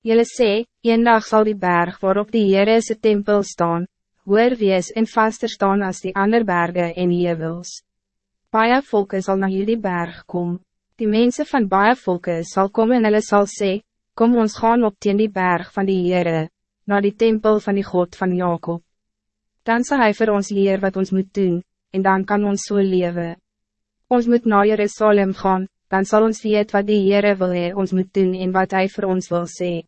Jelle sê, een dag zal die berg waarop die Heere is tempel staan, hoer wees en vaster staan als die ander bergen en hevels. Baie volke zal naar jullie berg komen. Die mensen van baie volke zal komen en hulle sal sê, kom ons gaan op teen die berg van die Heere, naar die tempel van die God van Jacob. Dan zal hij voor ons leer wat ons moet doen, en dan kan ons so leven. Ons moet naar Jerusalem gaan, dan zal ons weet wat die Heere wil hee ons moet doen en wat hij voor ons wil sê.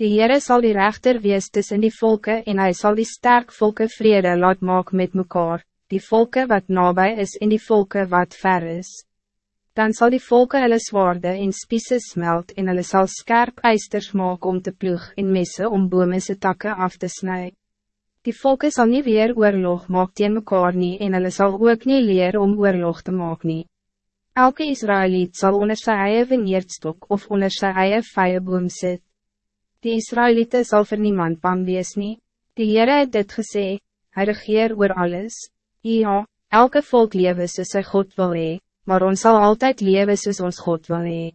Die Heere zal die rechter wees tussen die volken en hij zal die sterk volken vrede laat maak met mekaar, die volken wat nabij is en die volken wat ver is. Dan zal die volken hulle zwaarden en spiese smelt en hulle sal skerp eisters maak om te ploeg en messen om bome se takke af te snijden. Die volken zal niet weer oorlog maak teen mekaar nie en hulle sal ook niet leer om oorlog te maak nie. Elke Israëliet zal onder sy eie veneerdstok of onder sy eie vijeboom sit. Die Israëlieten zal voor niemand bang wees nie. Die Heere het dit gesê, hy regeer oor alles. Ja, elke volk lewe soos sy God wil hee, maar ons zal altijd lewe soos ons God wil hee.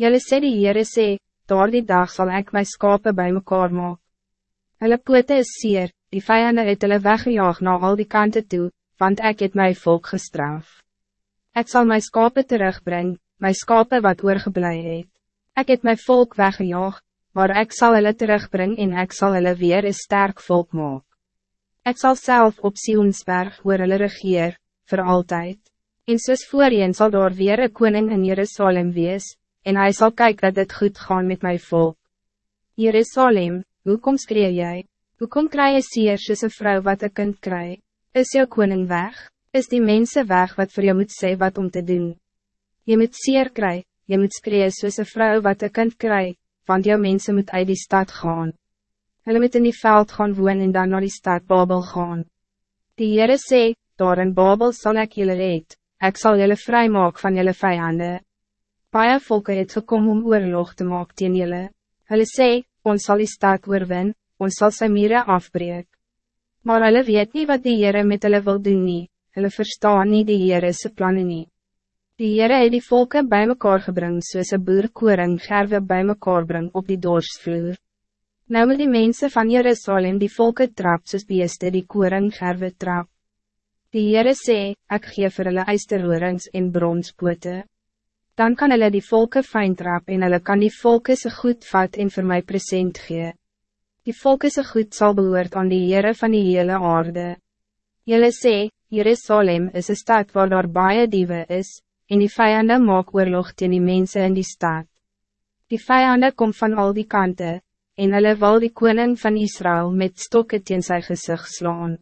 Julle sê die Heere sê, daar die dag zal ik my skape bij mekaar maak. Hulle pote is seer, die vijanden het hulle weggejaag na al die kanten toe, want ik het my volk gestraf. Ik zal mijn skape terugbrengen, mijn skape wat oorgeblij het. Ik het mijn volk weggejaag, maar ik zal hulle terugbrengen en ik zal hulle weer een sterk volk maak. Ik zal zelf op Sionsberg oor hulle regeer, voor altijd. En soos voorheen zal daar weer een koning in Jerusalem wees, en hij zal kijken dat het goed gaan met mijn volk. Jerusalem, hoe kom skree jy? Hoe kom kry jy seer soos een vrou wat een kind kry? Is jou koning weg? Is die mensen weg wat voor je moet zeggen wat om te doen? Je moet seer kry, je moet skree soos een vrou wat een kind kry, want jou mensen moet uit die stad gaan. Hulle moet in die veld gaan woon en dan naar die stad Babel gaan. Die Heere sê, daar in Babel zal ik jullie red, ik zal jullie vrij maken van jullie vijanden. Paie volke het gekom om oorlog te maak teen jullie. Hulle sê, ons zal die stad oorwin, ons zal sy mire afbreek. Maar hulle weet niet wat die Heere met hulle wil doen nie, hulle verstaan nie die Heere se plannen nie. Die Heere het die volke bij mekaar gebring soos een boer koring gerwe bij mekaar bring op die doorsvloer. Nou moet die mensen van Jerusalem die volke trap soos beeste die koring gerwe trap. Die Heere sê, ek gee vir hulle eisterhoorings en bronspote. Dan kan hulle die volke fijn trap en hulle kan die volke se goed vat en vir my present gee. Die volke se goed zal behoort aan die Heere van die hele aarde. Julle sê, Jerusalem is een stad waar daar baie diewe is, en die vijanden maak oorlog teen die mensen in die stad. Die vijanden kom van al die kanten, en hulle wil die koning van Israël met stokken teen sy gezicht slaan.